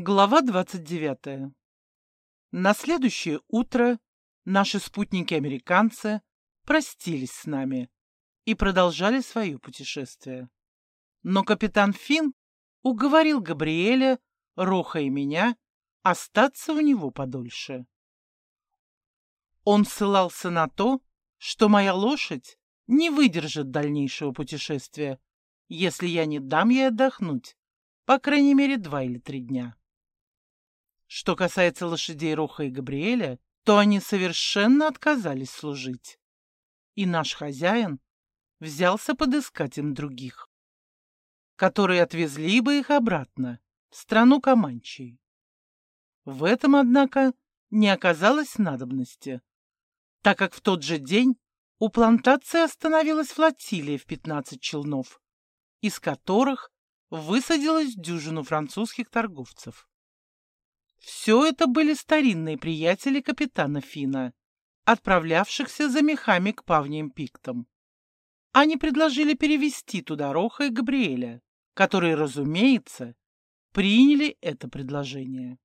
Глава 29. На следующее утро наши спутники-американцы простились с нами и продолжали свое путешествие. Но капитан Финн уговорил Габриэля, Роха и меня остаться у него подольше. Он ссылался на то, что моя лошадь не выдержит дальнейшего путешествия, если я не дам ей отдохнуть, по крайней мере, два или три дня. Что касается лошадей Роха и Габриэля, то они совершенно отказались служить. И наш хозяин взялся подыскать им других, которые отвезли бы их обратно в страну Каманчей. В этом, однако, не оказалось надобности, так как в тот же день у плантации остановилась флотилия в 15 челнов, из которых высадилась дюжину французских торговцев. Все это были старинные приятели капитана Фина, отправлявшихся за мехами к Павнием пиктам. Они предложили перевести туда Роха и Габриэля, которые, разумеется, приняли это предложение.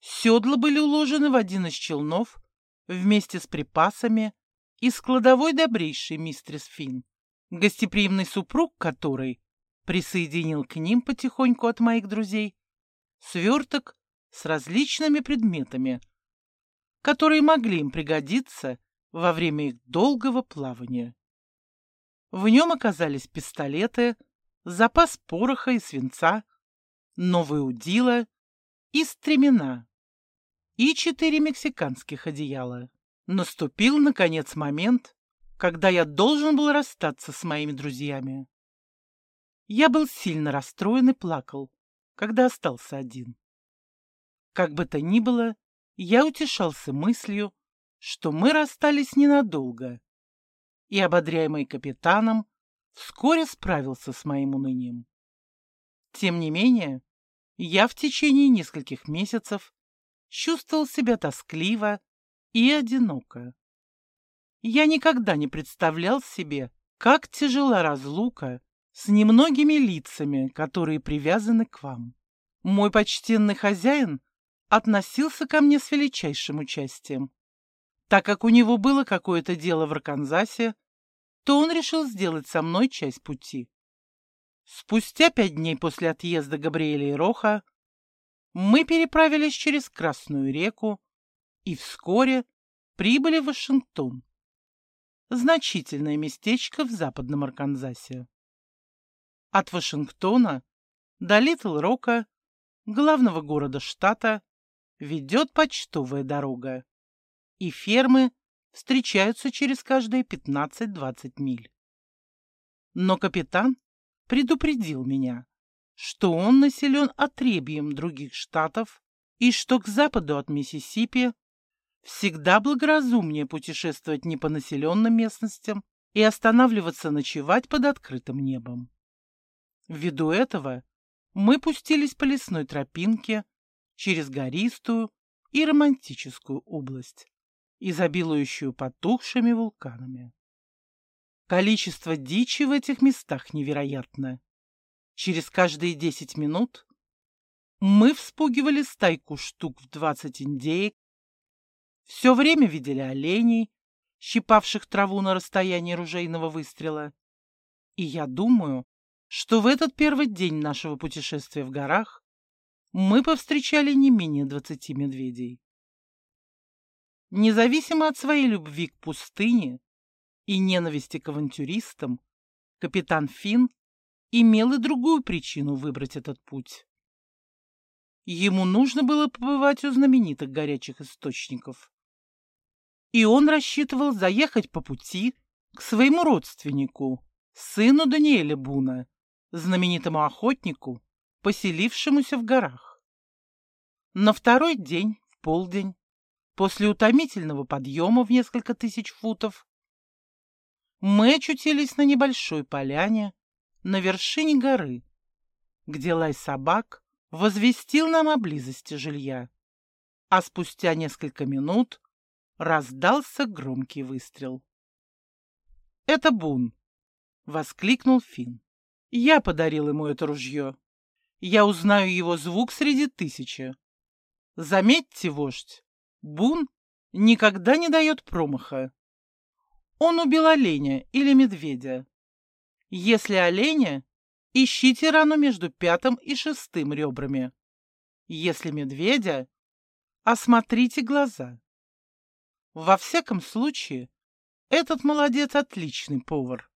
Седла были уложены в один из челнов вместе с припасами и складовой добрейший мистрис Фин, гостеприимный супруг которой присоединил к ним потихоньку от моих друзей сверток с различными предметами, которые могли им пригодиться во время их долгого плавания. В нем оказались пистолеты, запас пороха и свинца, новые удила и стремена, и четыре мексиканских одеяла. Наступил, наконец, момент, когда я должен был расстаться с моими друзьями. Я был сильно расстроен и плакал, когда остался один. Как бы то ни было, я утешался мыслью, что мы расстались ненадолго, и, ободряемый капитаном, вскоре справился с моим унынием. Тем не менее, я в течение нескольких месяцев чувствовал себя тоскливо и одиноко. Я никогда не представлял себе, как тяжела разлука с немногими лицами, которые привязаны к вам. Мой почтенный хозяин относился ко мне с величайшим участием. Так как у него было какое-то дело в Арканзасе, то он решил сделать со мной часть пути. Спустя пять дней после отъезда Габриэля и Роха мы переправились через Красную реку и вскоре прибыли в Вашингтон, значительное местечко в западном Арканзасе. От Вашингтона до Литл-Рока, главного города штата, ведет почтовая дорога, и фермы встречаются через каждые 15-20 миль. Но капитан предупредил меня, что он населен отребием других штатов и что к западу от Миссисипи всегда благоразумнее путешествовать не по населенным местностям и останавливаться ночевать под открытым небом. Ввиду этого мы пустились по лесной тропинке через гористую и романтическую область, изобилующую потухшими вулканами. Количество дичи в этих местах невероятно. Через каждые десять минут мы вспугивали стайку штук в двадцать индеек, все время видели оленей, щипавших траву на расстоянии ружейного выстрела. И я думаю, что в этот первый день нашего путешествия в горах мы повстречали не менее двадцати медведей. Независимо от своей любви к пустыне и ненависти к авантюристам, капитан Финн имел и другую причину выбрать этот путь. Ему нужно было побывать у знаменитых горячих источников. И он рассчитывал заехать по пути к своему родственнику, сыну Даниэля Буна, знаменитому охотнику, поселившемуся в горах. На второй день, в полдень, после утомительного подъема в несколько тысяч футов, мы очутились на небольшой поляне, на вершине горы, где лай собак возвестил нам о близости жилья. А спустя несколько минут раздался громкий выстрел. «Это Бун!» — воскликнул Финн. «Я подарил ему это ружье. я узнаю его звук среди тысячи. Заметьте, вождь, Бун никогда не дает промаха. Он убил оленя или медведя. Если оленя, ищите рану между пятым и шестым ребрами. Если медведя, осмотрите глаза. Во всяком случае, этот молодец отличный повар.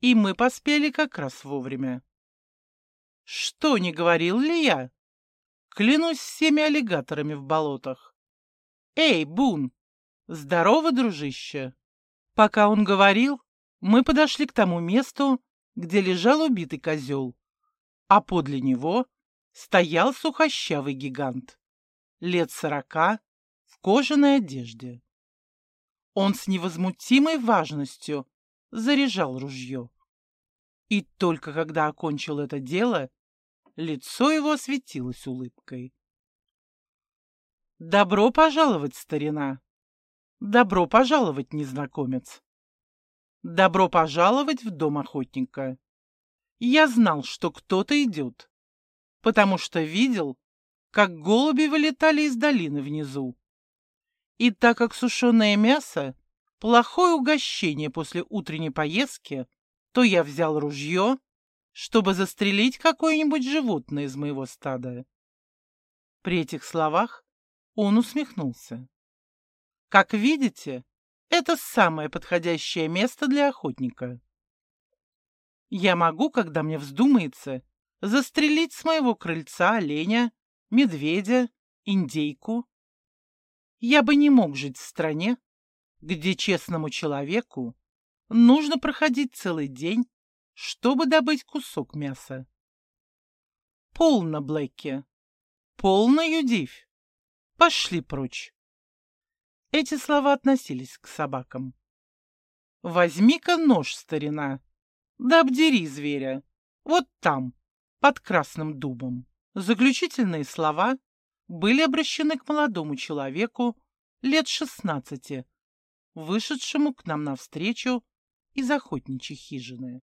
И мы поспели как раз вовремя. Что, не говорил ли я? Клянусь всеми аллигаторами в болотах. Эй, Бун! Здорово, дружище! Пока он говорил, мы подошли к тому месту, где лежал убитый козел, а подле него стоял сухощавый гигант, лет сорока, в кожаной одежде. Он с невозмутимой важностью заряжал ружье. И только когда окончил это дело, лицо его осветилось улыбкой. «Добро пожаловать, старина! Добро пожаловать, незнакомец! Добро пожаловать в дом охотника! Я знал, что кто-то идет, потому что видел, как голуби вылетали из долины внизу. И так как сушеное мясо — плохое угощение после утренней поездки, то я взял ружье, чтобы застрелить какое-нибудь животное из моего стада. При этих словах он усмехнулся. Как видите, это самое подходящее место для охотника. Я могу, когда мне вздумается, застрелить с моего крыльца оленя, медведя, индейку. Я бы не мог жить в стране, где честному человеку нужно проходить целый день, чтобы добыть кусок мяса. Полно, Блэкки, полно, Юдивь. Пошли прочь. Эти слова относились к собакам. Возьми-ка нож, старина, да обдери зверя. Вот там, под красным дубом. Заключительные слова были обращены к молодому человеку лет шестнадцати, вышедшему к нам навстречу из охотничьей хижины.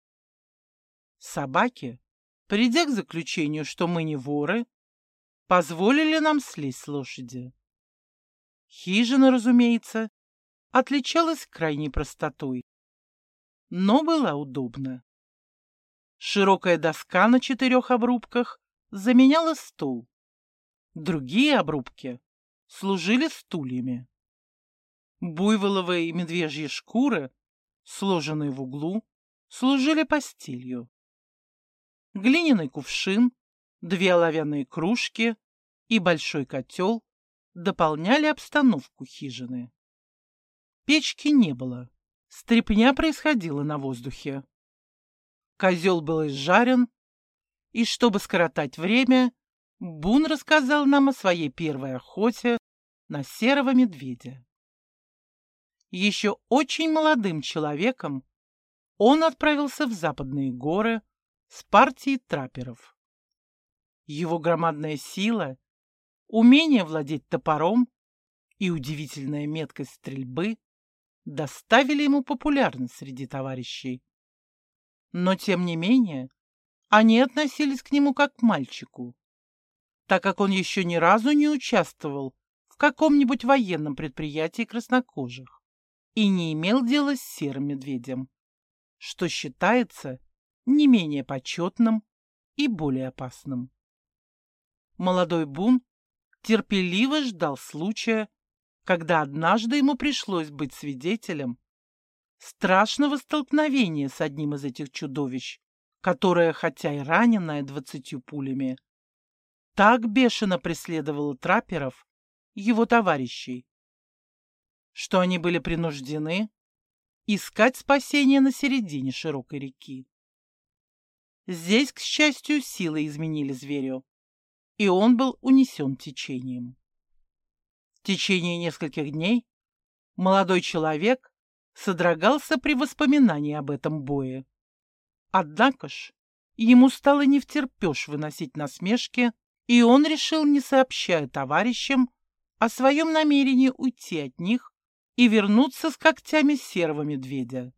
Собаки, придя к заключению, что мы не воры, позволили нам слезть с лошади. Хижина, разумеется, отличалась крайней простотой, но была удобна. Широкая доска на четырех обрубках заменяла стул. Другие обрубки служили стульями. Буйволовые и медвежьи шкуры, сложенные в углу, служили постелью. Глиняный кувшин, две оловянные кружки и большой котел дополняли обстановку хижины. Печки не было. Стрепня происходила на воздухе. Козел был изжарен, и чтобы скоротать время, Бун рассказал нам о своей первой охоте на серого медведя. Еще очень молодым человеком он отправился в западные горы с партией трапперов. Его громадная сила умение владеть топором и удивительная меткость стрельбы доставили ему популярность среди товарищей. Но, тем не менее, они относились к нему как к мальчику, так как он еще ни разу не участвовал в каком-нибудь военном предприятии краснокожих и не имел дела с серым медведем, что считается не менее почетным и более опасным. Молодой Бун терпеливо ждал случая, когда однажды ему пришлось быть свидетелем страшного столкновения с одним из этих чудовищ, которое, хотя и раненое двадцатью пулями, так бешено преследовало трапперов, его товарищей, что они были принуждены искать спасение на середине широкой реки. Здесь, к счастью, силы изменили зверю и он был унесен течением. В течение нескольких дней молодой человек содрогался при воспоминании об этом бое. Однако ж, ему стало не втерпешь выносить насмешки, и он решил, не сообщая товарищам, о своем намерении уйти от них и вернуться с когтями серого медведя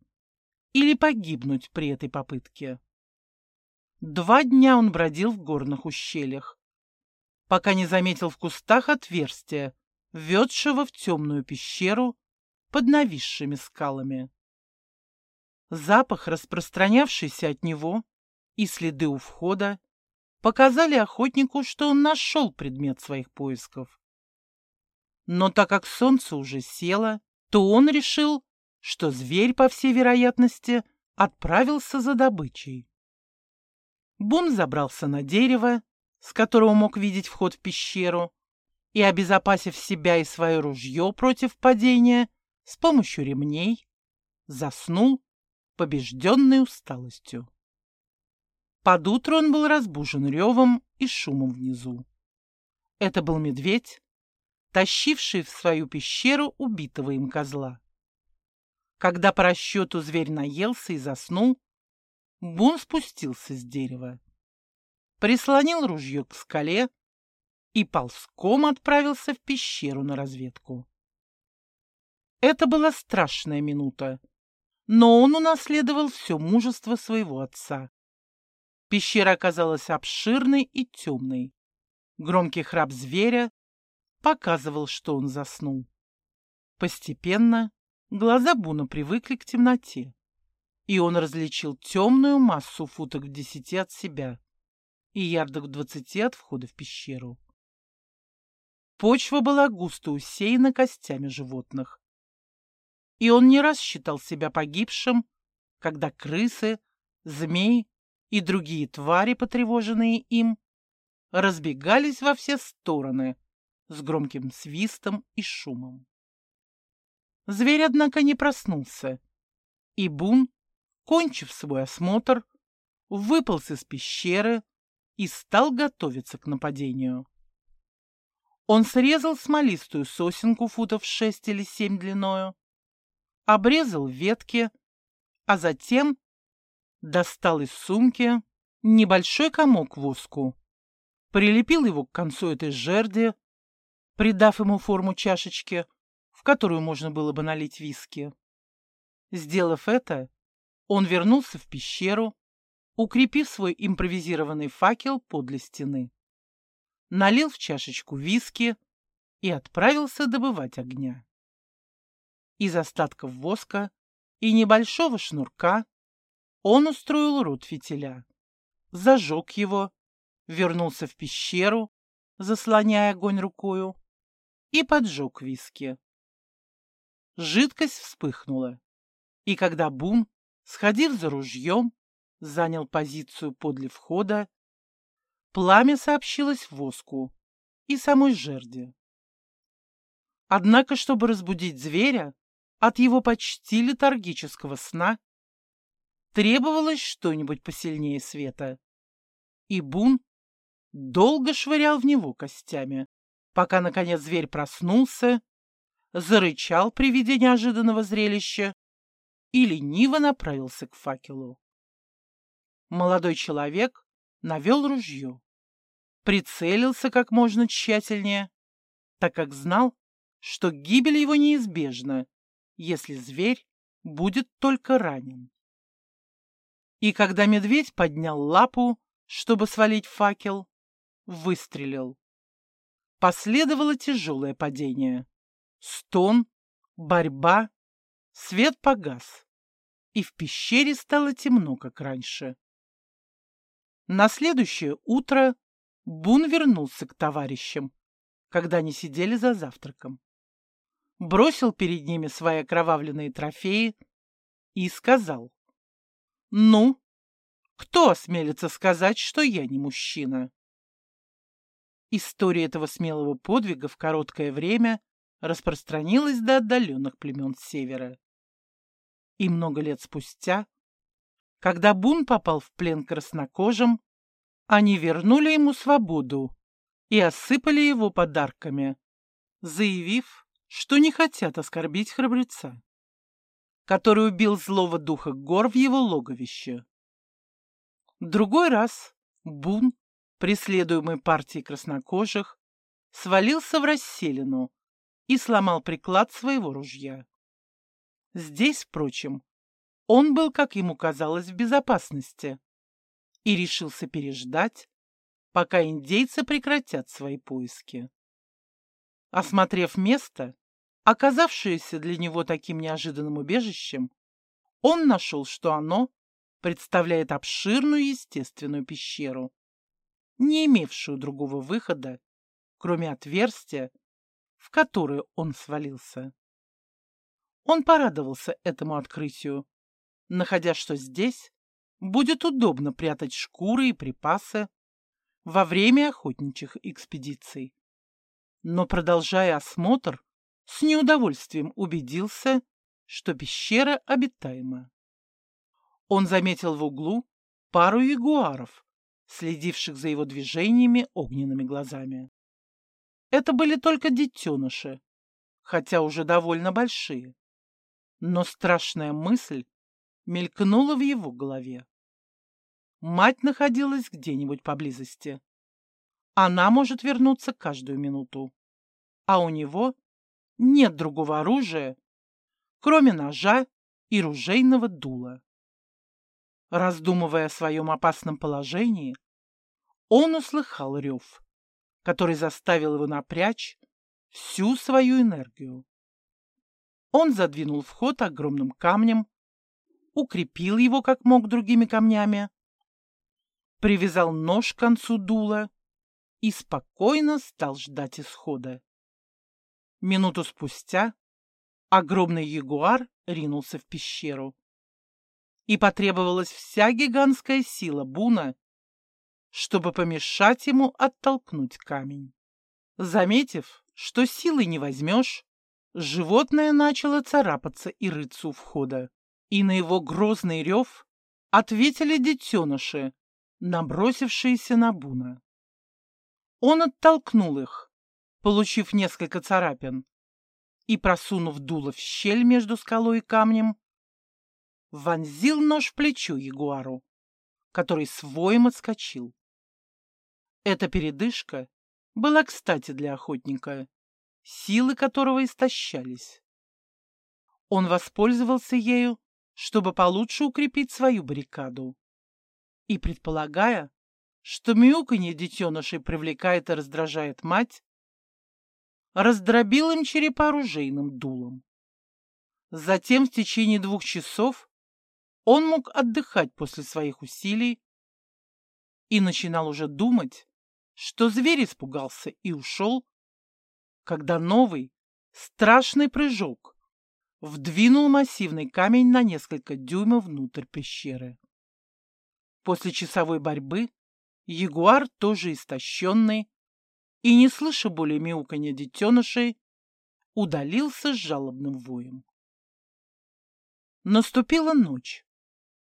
или погибнуть при этой попытке. Два дня он бродил в горных ущельях, пока не заметил в кустах отверстия, ведшего в темную пещеру под нависшими скалами. Запах, распространявшийся от него, и следы у входа показали охотнику, что он нашел предмет своих поисков. Но так как солнце уже село, то он решил, что зверь, по всей вероятности, отправился за добычей. Бун забрался на дерево, с которого мог видеть вход в пещеру, и, обезопасив себя и свое ружье против падения с помощью ремней, заснул, побежденный усталостью. Под утро он был разбужен ревом и шумом внизу. Это был медведь, тащивший в свою пещеру убитого им козла. Когда по расчету зверь наелся и заснул, Бун спустился с дерева, прислонил ружье к скале и ползком отправился в пещеру на разведку. Это была страшная минута, но он унаследовал все мужество своего отца. Пещера оказалась обширной и темной. Громкий храп зверя показывал, что он заснул. Постепенно глаза Буна привыкли к темноте, и он различил темную массу футок в десяти от себя и ярдах в двадцати от входа в пещеру. Почва была густо усеяна костями животных. И он не раз считал себя погибшим, когда крысы, змеи и другие твари, потревоженные им, разбегались во все стороны с громким свистом и шумом. Зверь, однако, не проснулся, и Бун, кончив свой осмотр, выполз из пещеры и стал готовиться к нападению. Он срезал смолистую сосенку футов шесть или семь длиною, обрезал ветки, а затем достал из сумки небольшой комок воску, прилепил его к концу этой жерди, придав ему форму чашечки, в которую можно было бы налить виски. Сделав это, он вернулся в пещеру, укрепив свой импровизированный факел подле стены, налил в чашечку виски и отправился добывать огня. Из остатков воска и небольшого шнурка он устроил рот фитиля, зажег его, вернулся в пещеру, заслоняя огонь рукою, и поджег виски. Жидкость вспыхнула, и когда Бун, сходив за ружьем, занял позицию подле входа, пламя сообщилось воску и самой жерди. Однако, чтобы разбудить зверя от его почти летаргического сна, Требовалось что-нибудь посильнее света. И Бун долго швырял в него костями, пока, наконец, зверь проснулся, зарычал при виде неожиданного зрелища и лениво направился к факелу. Молодой человек навел ружье, прицелился как можно тщательнее, так как знал, что гибель его неизбежна, если зверь будет только ранен. И когда медведь поднял лапу, чтобы свалить факел, выстрелил. Последовало тяжелое падение. Стон, борьба, свет погас, и в пещере стало темно, как раньше. На следующее утро Бун вернулся к товарищам, когда они сидели за завтраком. Бросил перед ними свои окровавленные трофеи и сказал. Ну, кто осмелится сказать, что я не мужчина? История этого смелого подвига в короткое время распространилась до отдаленных племен севера. И много лет спустя, когда Бун попал в плен краснокожим, они вернули ему свободу и осыпали его подарками, заявив, что не хотят оскорбить храбреца который убил злого духа гор в его логовище. Другой раз Бун, преследуемый партией краснокожих, свалился в расселину и сломал приклад своего ружья. Здесь, впрочем, он был, как ему казалось, в безопасности, и решился переждать, пока индейцы прекратят свои поиски. Осмотрев место, оказавшееся для него таким неожиданным убежищем, он нашел, что оно представляет обширную естественную пещеру, не имевшую другого выхода, кроме отверстия, в которое он свалился. Он порадовался этому открытию, находя, что здесь будет удобно прятать шкуры и припасы во время охотничьих экспедиций. Но, продолжая осмотр, с неудовольствием убедился, что пещера обитаема. Он заметил в углу пару ягуаров, следивших за его движениями огненными глазами. Это были только детеныши, хотя уже довольно большие. Но страшная мысль мелькнула в его голове. Мать находилась где-нибудь поблизости. Она может вернуться каждую минуту. А у него нет другого оружия, кроме ножа и ружейного дула. Раздумывая о своем опасном положении, он услыхал рев, который заставил его напрячь всю свою энергию. Он задвинул вход огромным камнем, укрепил его как мог другими камнями, привязал нож к концу дула и спокойно стал ждать исхода. Минуту спустя огромный ягуар ринулся в пещеру. И потребовалась вся гигантская сила Буна, чтобы помешать ему оттолкнуть камень. Заметив, что силы не возьмешь, Животное начало царапаться и рыться у входа, и на его грозный рев ответили детеныши, набросившиеся на Буна. Он оттолкнул их, получив несколько царапин, и, просунув дуло в щель между скалой и камнем, вонзил нож в плечо ягуару, который своим отскочил. Эта передышка была кстати для охотника, силы которого истощались. Он воспользовался ею, чтобы получше укрепить свою баррикаду. И, предполагая, что мяуканье детенышей привлекает и раздражает мать, раздробил им черепа ружейным дулом. Затем в течение двух часов он мог отдыхать после своих усилий и начинал уже думать, что зверь испугался и ушел, когда новый, страшный прыжок вдвинул массивный камень на несколько дюймов внутрь пещеры. После часовой борьбы ягуар, тоже истощенный и не слыша более мяуканья детенышей, удалился с жалобным воем. Наступила ночь,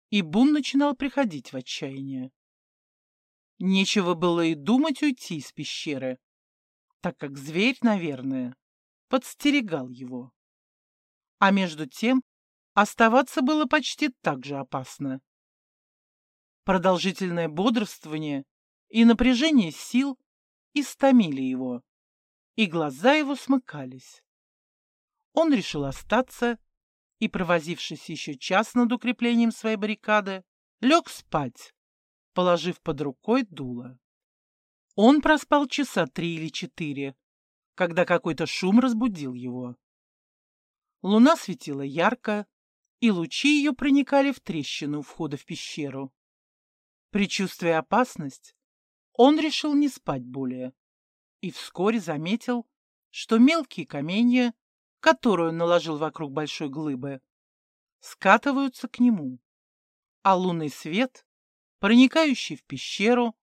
и Бун начинал приходить в отчаяние. Нечего было и думать уйти из пещеры, так как зверь, наверное, подстерегал его. А между тем оставаться было почти так же опасно. Продолжительное бодрствование и напряжение сил истомили его, и глаза его смыкались. Он решил остаться и, провозившись еще час над укреплением своей баррикады, лег спать, положив под рукой дуло. Он проспал часа три или четыре, когда какой-то шум разбудил его. Луна светила ярко, и лучи ее проникали в трещину входа в пещеру. Причувствуя опасность, он решил не спать более и вскоре заметил, что мелкие каменья, которые он наложил вокруг большой глыбы, скатываются к нему, а лунный свет, проникающий в пещеру,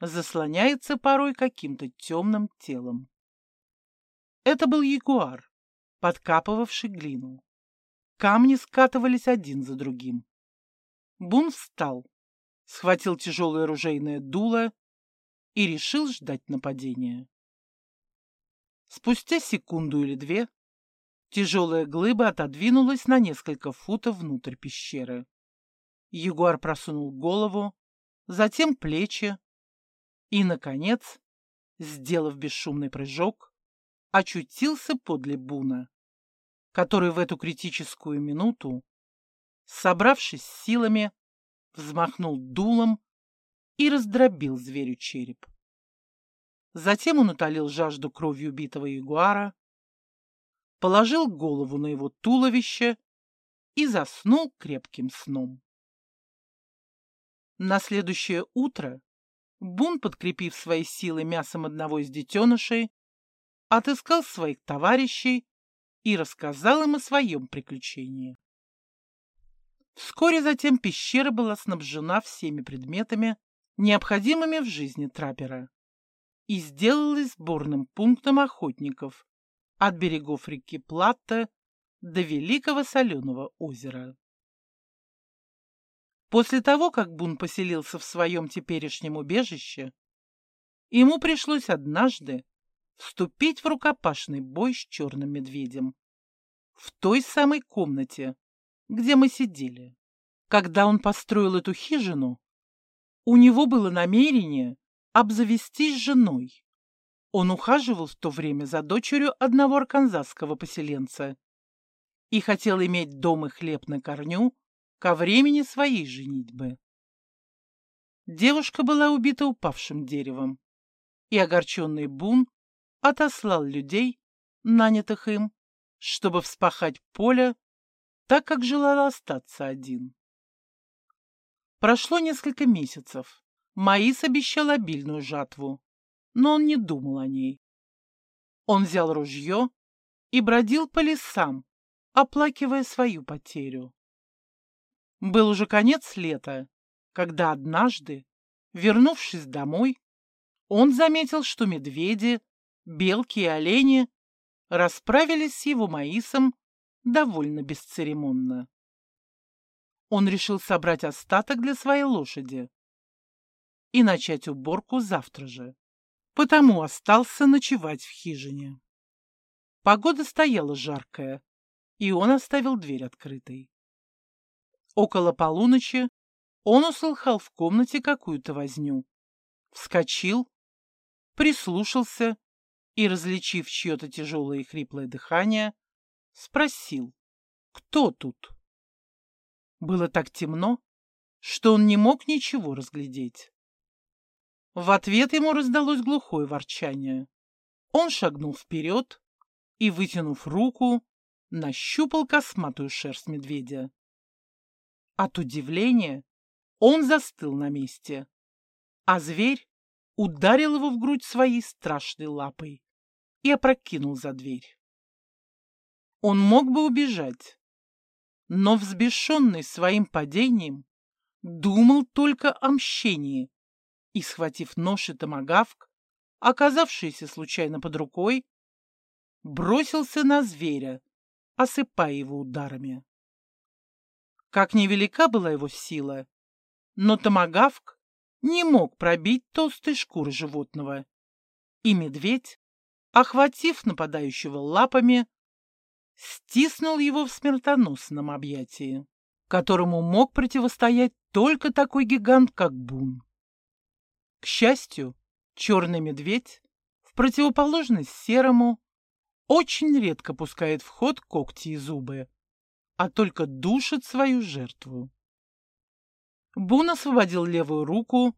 заслоняется порой каким-то темным телом. Это был ягуар, подкапывавший глину. Камни скатывались один за другим. Бун встал, схватил тяжелое ружейное дуло и решил ждать нападения. Спустя секунду или две тяжелая глыба отодвинулась на несколько футов внутрь пещеры. Ягуар просунул голову, затем плечи, и, наконец, сделав бесшумный прыжок, очутился подле Буна, который в эту критическую минуту, собравшись силами, взмахнул дулом и раздробил зверю череп. Затем он утолил жажду кровью убитого ягуара, положил голову на его туловище и заснул крепким сном. На следующее утро Бун, подкрепив свои силы мясом одного из детенышей, отыскал своих товарищей и рассказал им о своем приключении. Вскоре затем пещера была снабжена всеми предметами, необходимыми в жизни траппера, и сделалась сборным пунктом охотников от берегов реки Платта до Великого Соленого озера. После того, как Бун поселился в своем теперешнем убежище, ему пришлось однажды вступить в рукопашный бой с черным медведем в той самой комнате, где мы сидели. Когда он построил эту хижину, у него было намерение обзавестись женой. Он ухаживал в то время за дочерью одного арканзасского поселенца и хотел иметь дом и хлеб на корню ко времени своей женитьбы. Девушка была убита упавшим деревом, и огорченный Бун отослал людей, нанятых им, чтобы вспахать поле, так как желал остаться один. Прошло несколько месяцев. Маис обещал обильную жатву, но он не думал о ней. Он взял ружье и бродил по лесам, оплакивая свою потерю. Был уже конец лета, когда однажды, вернувшись домой, он заметил, что медведи белки и олени расправились с его маисом довольно бесцеремонно. Он решил собрать остаток для своей лошади и начать уборку завтра же, потому остался ночевать в хижине. Погода стояла жаркая, и он оставил дверь открытой. Около полуночи он услыхал в комнате какую-то возню, вскочил, прислушался и, различив чье-то тяжелое и хриплое дыхание, спросил, кто тут? Было так темно, что он не мог ничего разглядеть. В ответ ему раздалось глухое ворчание. Он шагнул вперед и, вытянув руку, нащупал косматую шерсть медведя. От удивления он застыл на месте, а зверь ударил его в грудь своей страшной лапой и опрокинул за дверь. Он мог бы убежать, но, взбешенный своим падением, думал только о мщении и, схватив нож и томагавк, оказавшийся случайно под рукой, бросился на зверя, осыпая его ударами. Как невелика была его сила, но томагавк не мог пробить толстой шкуры животного, и медведь охватив нападающего лапами, стиснул его в смертоносном объятии, которому мог противостоять только такой гигант, как Бун. К счастью, черный медведь, в противоположность серому, очень редко пускает в ход когти и зубы, а только душит свою жертву. Бун освободил левую руку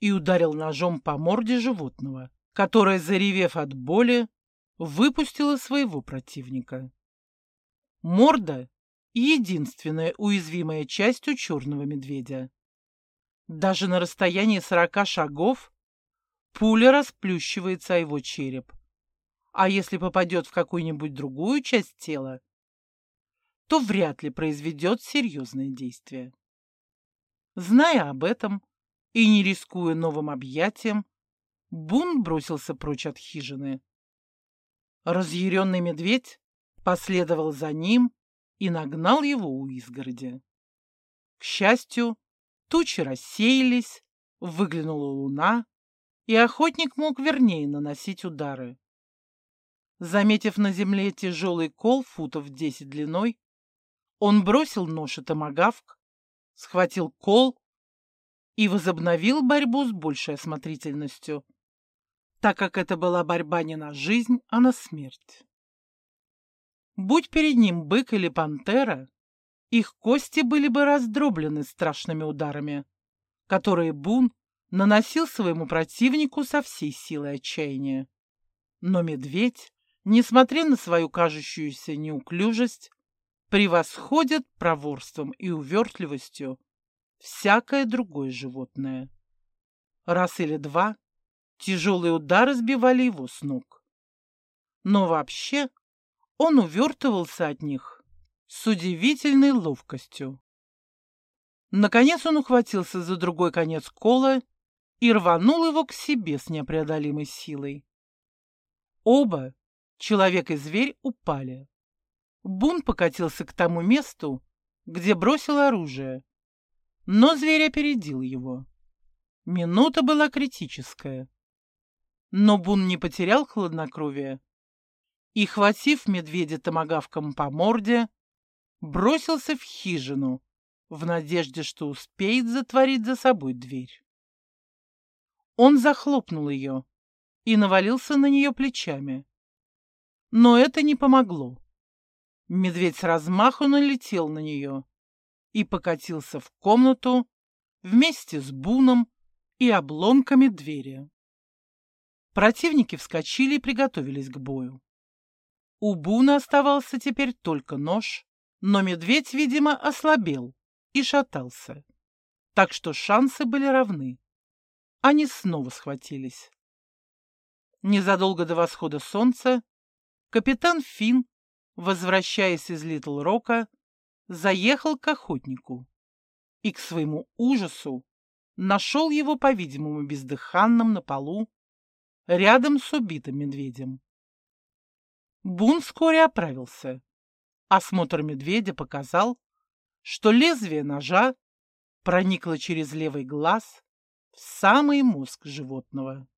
и ударил ножом по морде животного которая, заревев от боли, выпустила своего противника. Морда — единственная уязвимая часть у черного медведя. Даже на расстоянии сорока шагов пуля расплющивается о его череп. А если попадет в какую-нибудь другую часть тела, то вряд ли произведет серьезное действие. Зная об этом и не рискуя новым объятием, Бун бросился прочь от хижины. Разъяренный медведь последовал за ним и нагнал его у изгороди. К счастью, тучи рассеялись, выглянула луна, и охотник мог вернее наносить удары. Заметив на земле тяжелый кол футов десять длиной, он бросил нож и томагавк, схватил кол и возобновил борьбу с большей осмотрительностью так как это была борьба не на жизнь, а на смерть. Будь перед ним бык или пантера, их кости были бы раздроблены страшными ударами, которые Бун наносил своему противнику со всей силой отчаяния. Но медведь, несмотря на свою кажущуюся неуклюжесть, превосходит проворством и увертливостью всякое другое животное. Раз или два тяжелые удары сбивали его с ног. Но вообще он увертывался от них с удивительной ловкостью. Наконец он ухватился за другой конец кола и рванул его к себе с непреодолимой силой. Оба, человек и зверь, упали. Бун покатился к тому месту, где бросил оружие, но зверь опередил его. Минута была критическая. Но Бун не потерял хладнокровие и, хватив медведя томагавком по морде, бросился в хижину в надежде, что успеет затворить за собой дверь. Он захлопнул ее и навалился на нее плечами. Но это не помогло. Медведь с размаху налетел на нее и покатился в комнату вместе с Буном и обломками двери. Противники вскочили и приготовились к бою. У Буна оставался теперь только нож, но медведь, видимо, ослабел и шатался, так что шансы были равны. Они снова схватились. Незадолго до восхода солнца капитан Финн, возвращаясь из Литл-Рока, заехал к охотнику и, к своему ужасу, нашел его, по-видимому, бездыханным на полу, рядом с убитым медведем. Бун вскоре оправился. Осмотр медведя показал, что лезвие ножа проникло через левый глаз в самый мозг животного.